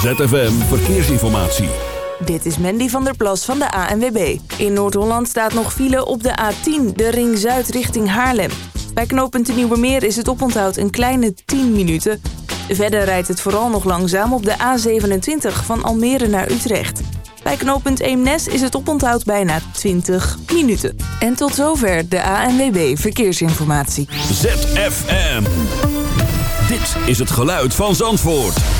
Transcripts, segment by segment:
ZFM Verkeersinformatie. Dit is Mandy van der Plas van de ANWB. In Noord-Holland staat nog file op de A10, de Ring Zuid richting Haarlem. Bij knooppunt de Nieuwe Meer is het oponthoud een kleine 10 minuten. Verder rijdt het vooral nog langzaam op de A27 van Almere naar Utrecht. Bij knooppunt Eemnes is het oponthoud bijna 20 minuten. En tot zover de ANWB Verkeersinformatie. ZFM. Dit is het geluid van Zandvoort.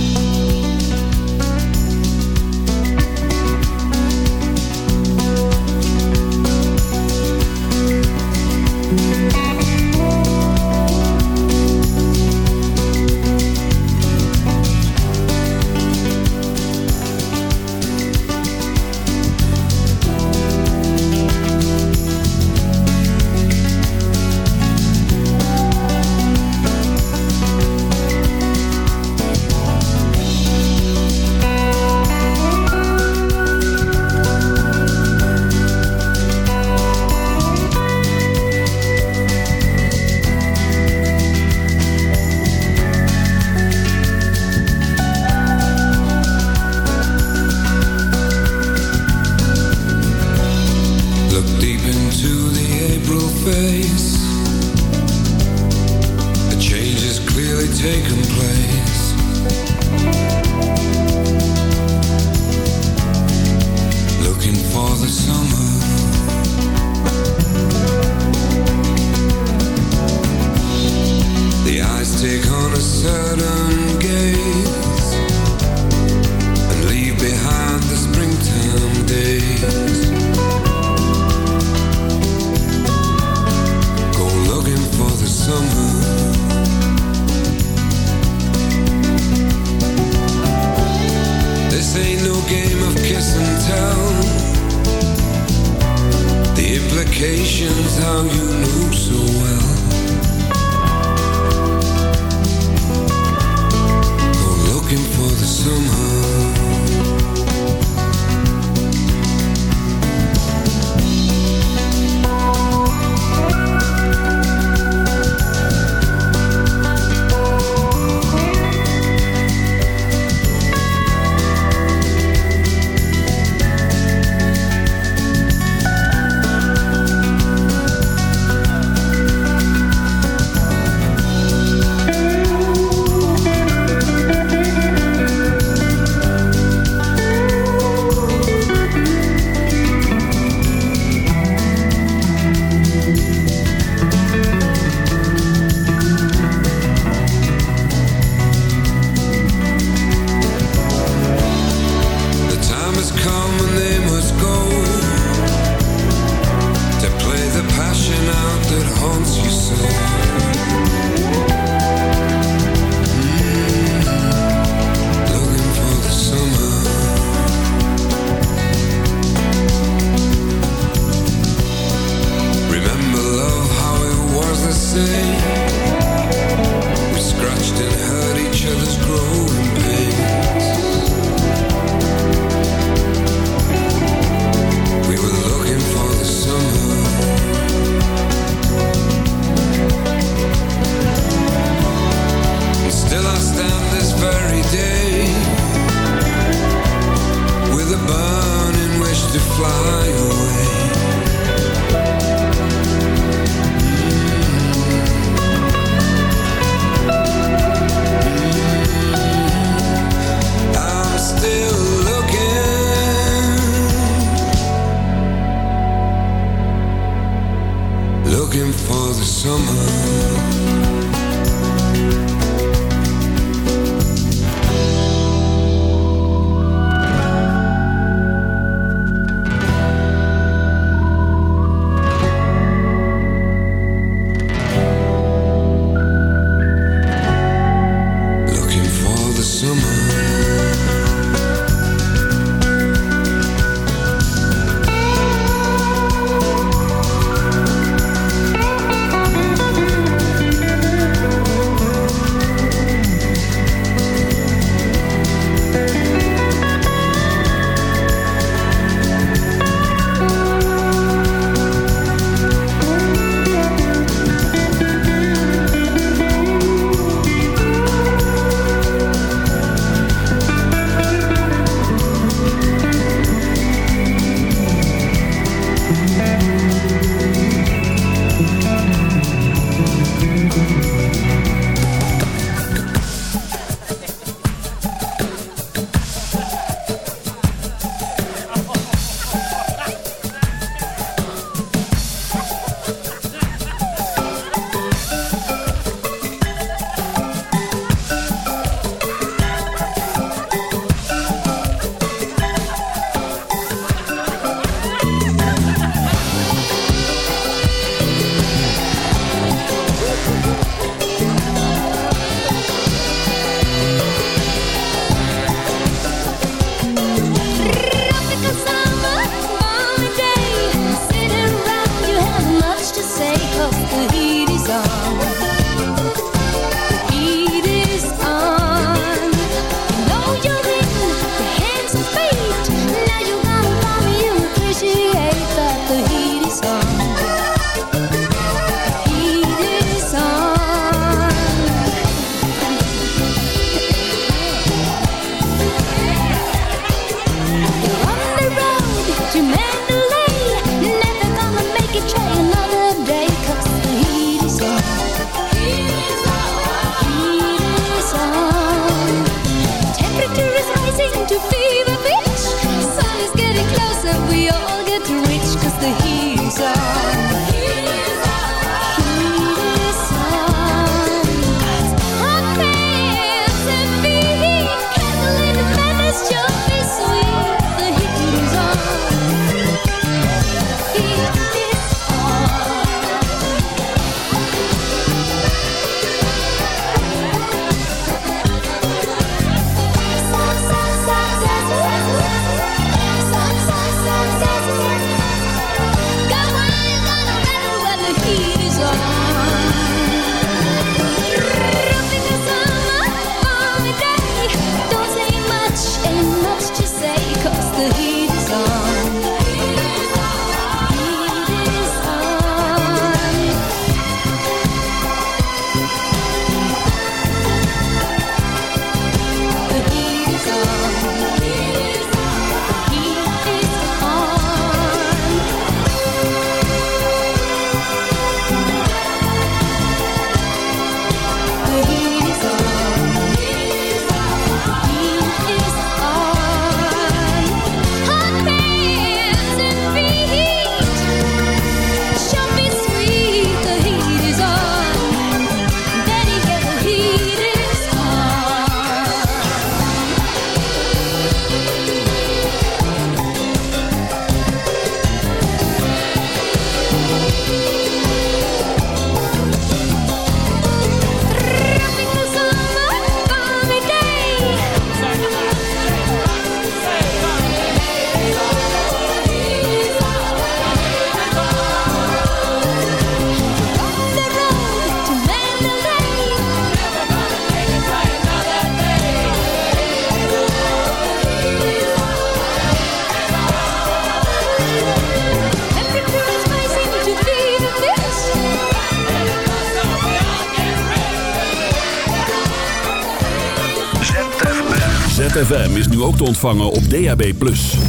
ZFM is nu ook te ontvangen op DAB+.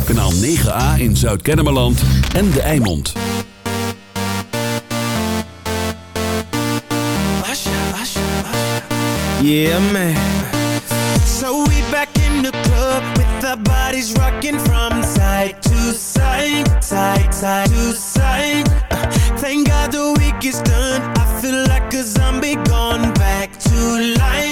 Kanaal 9A in Zuid-Kennemerland en De Eimond. Yeah, man. So we back in the club with our bodies rocking from side to side, side, side to side. Thank God the week is done. I feel like a zombie gone back to life,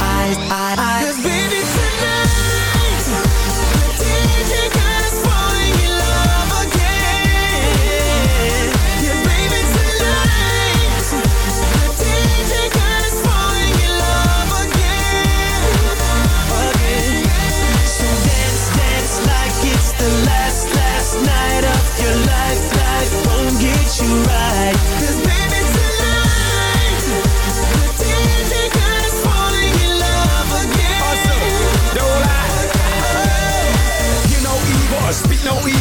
eyes, eyes Cause baby tonight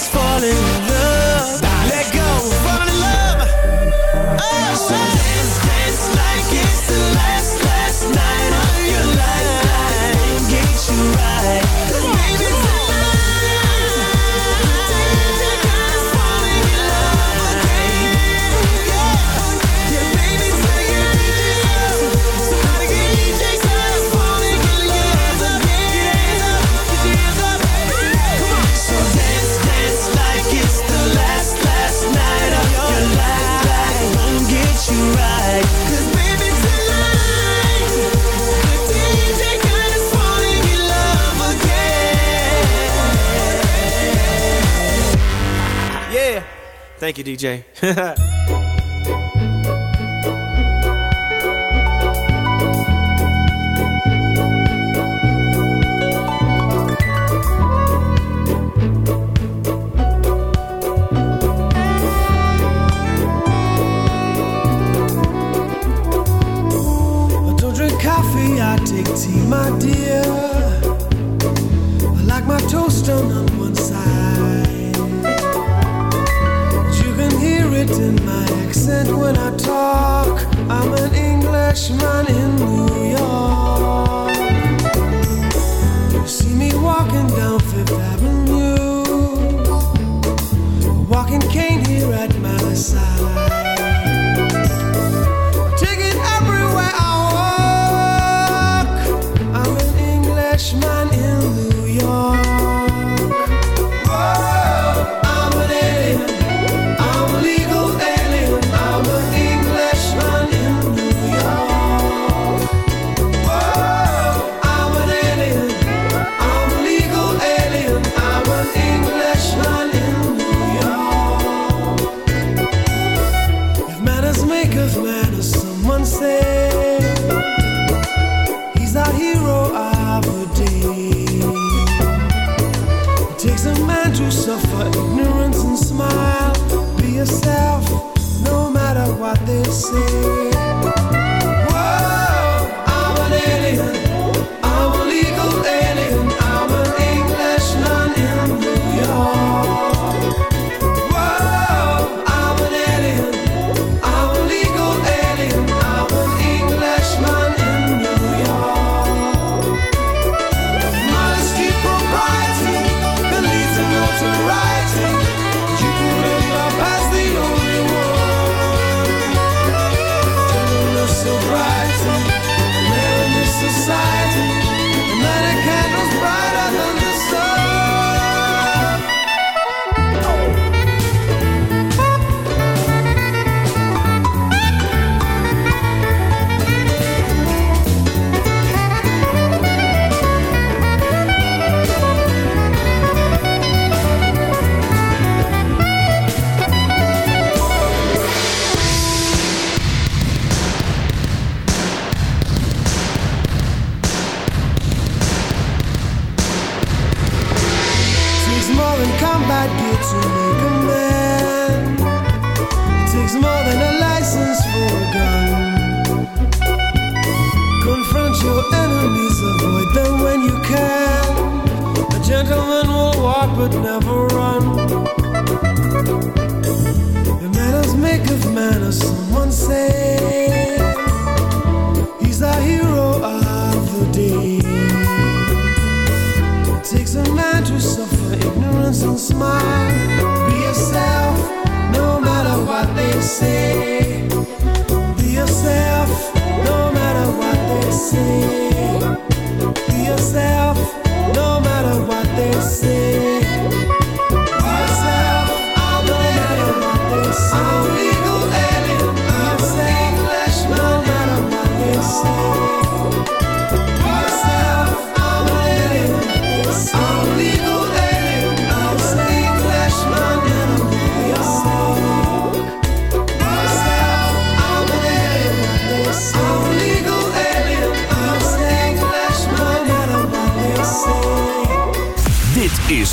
is falling in love. Thank you, DJ. I don't drink coffee, I take tea, my dear. I like my toast on accent when I talk. I'm an Englishman in New York.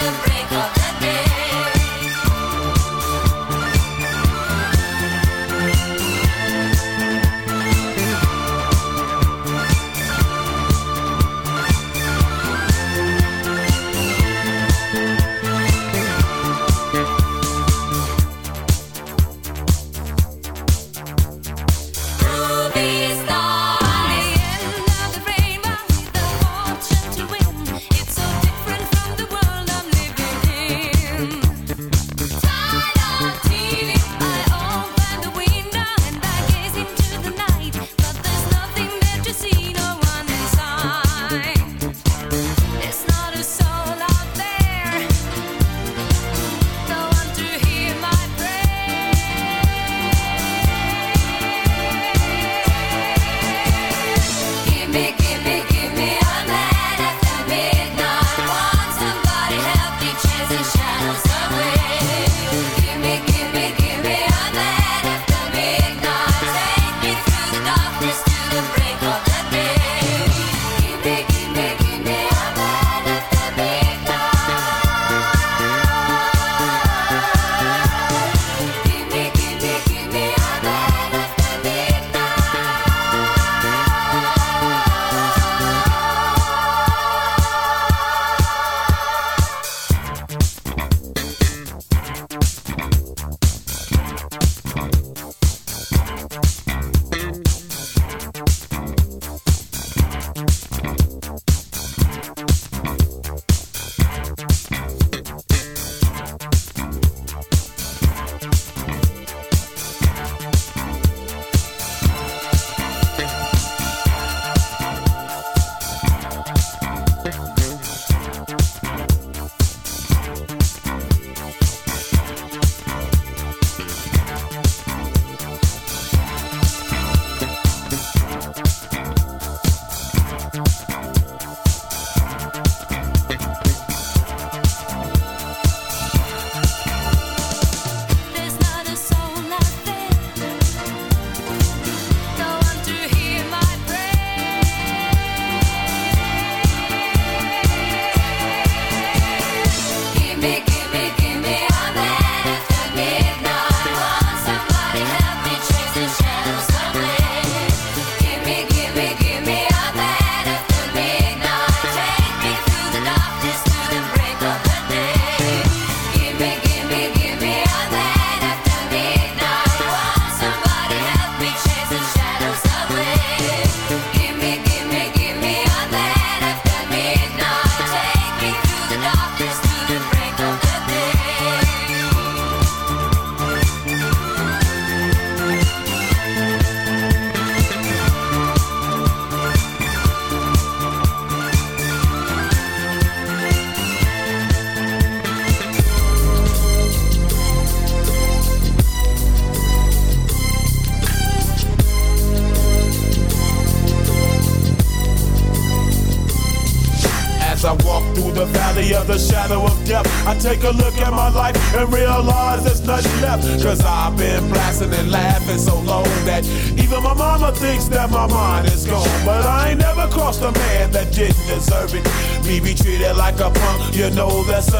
the rain.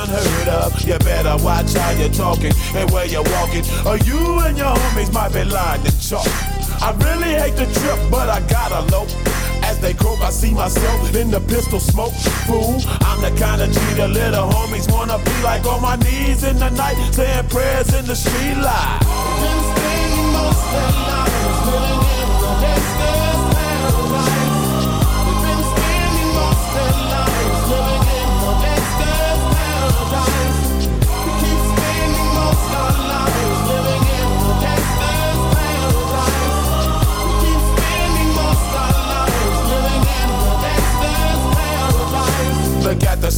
Unheard of. You better watch how you're talking and where you're walking, or you and your homies might be lying to chalk. I really hate the trip, but I gotta low. As they croak, I see myself in the pistol smoke. Fool, I'm the kind of G little homies wanna be like on my knees in the night, saying prayers in the street light. Been most of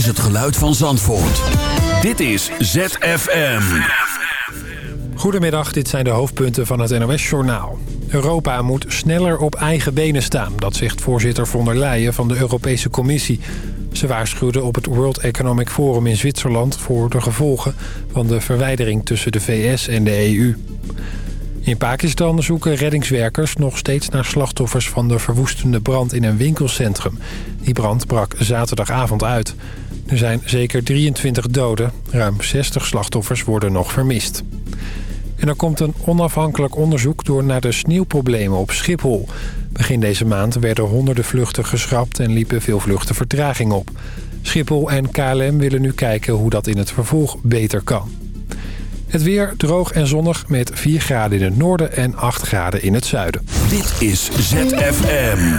Is het geluid van Zandvoort. Dit is ZFM. Goedemiddag, dit zijn de hoofdpunten van het NOS-journaal. Europa moet sneller op eigen benen staan, dat zegt voorzitter von der Leyen van de Europese Commissie. Ze waarschuwde op het World Economic Forum in Zwitserland voor de gevolgen van de verwijdering tussen de VS en de EU. In Pakistan zoeken reddingswerkers nog steeds naar slachtoffers van de verwoestende brand in een winkelcentrum. Die brand brak zaterdagavond uit. Er zijn zeker 23 doden. Ruim 60 slachtoffers worden nog vermist. En er komt een onafhankelijk onderzoek door naar de sneeuwproblemen op Schiphol. Begin deze maand werden honderden vluchten geschrapt en liepen veel vluchten vertraging op. Schiphol en KLM willen nu kijken hoe dat in het vervolg beter kan. Het weer droog en zonnig met 4 graden in het noorden en 8 graden in het zuiden. Dit is ZFM.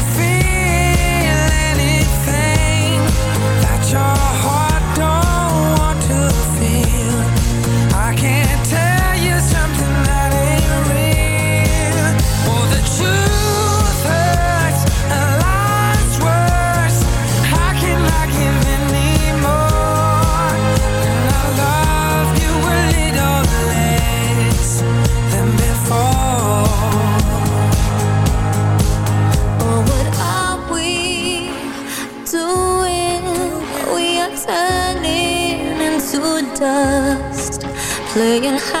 playing high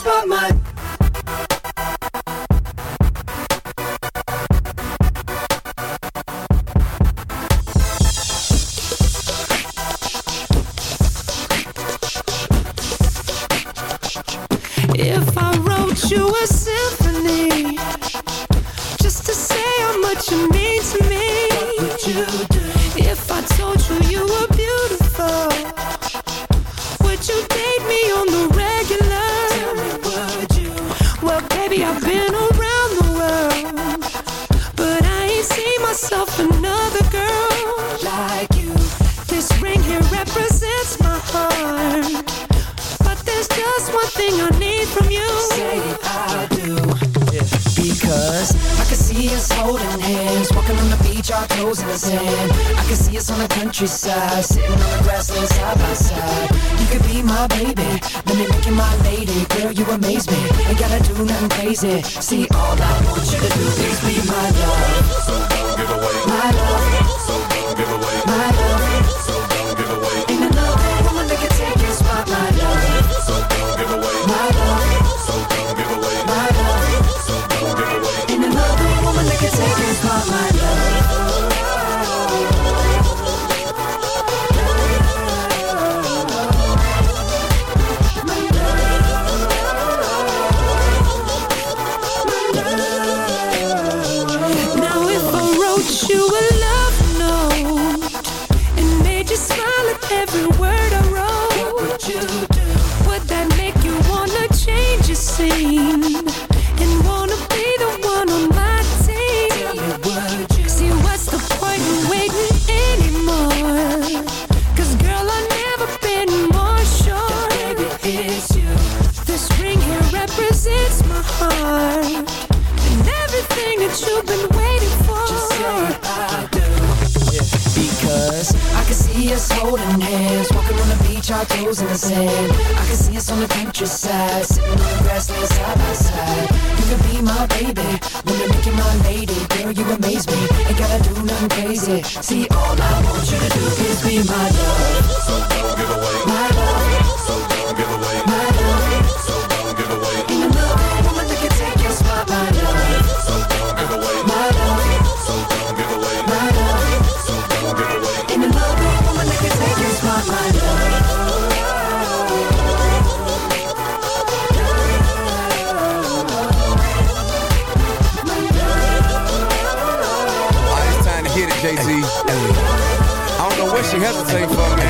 spot my easy. See in the sand. I can see us on the countryside, sitting on the grassland side by side. You could be my baby, wanna make you my lady. Girl, you amaze me, ain't gotta do nothing crazy. See, all I want you to do is be my love. So don't give away. Hesitating for, man.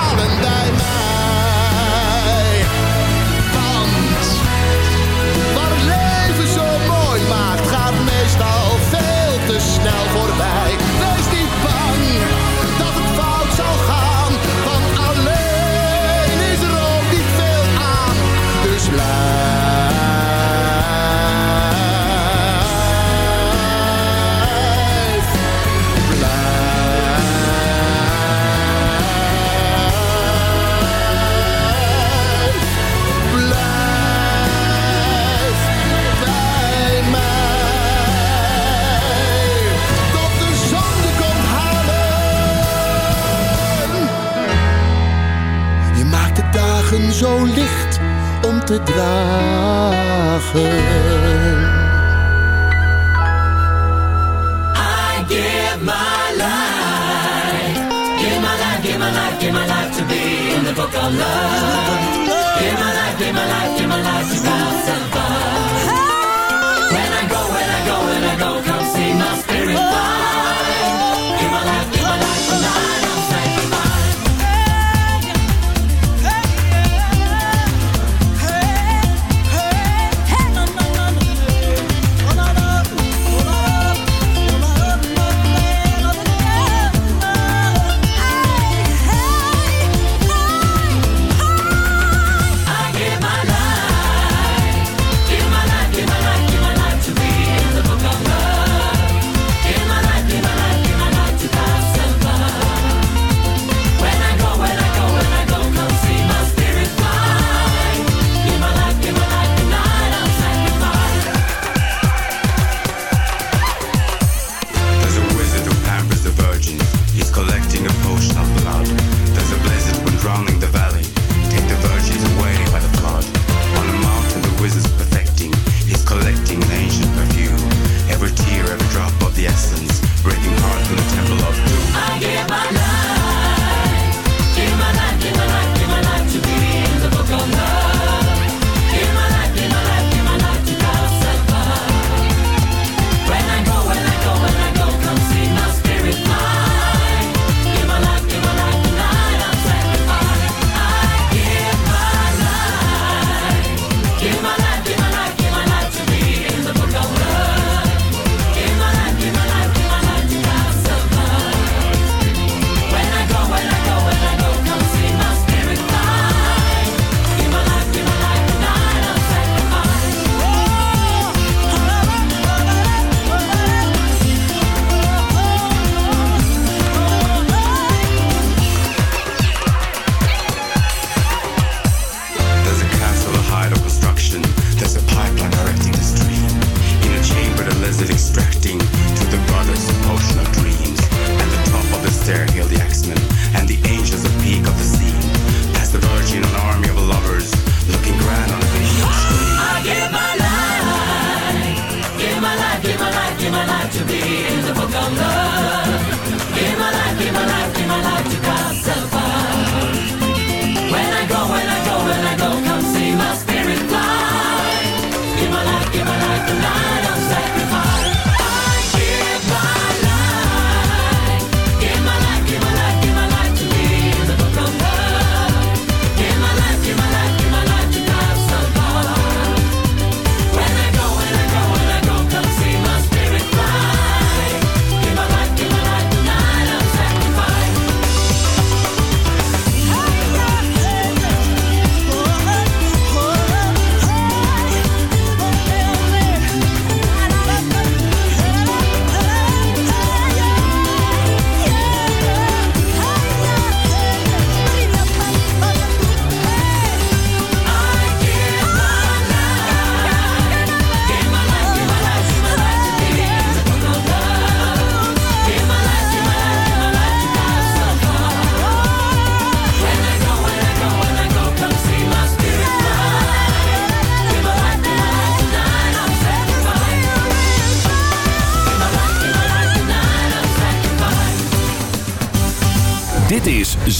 Te dragen.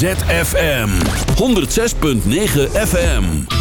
ZFM 106.9 FM.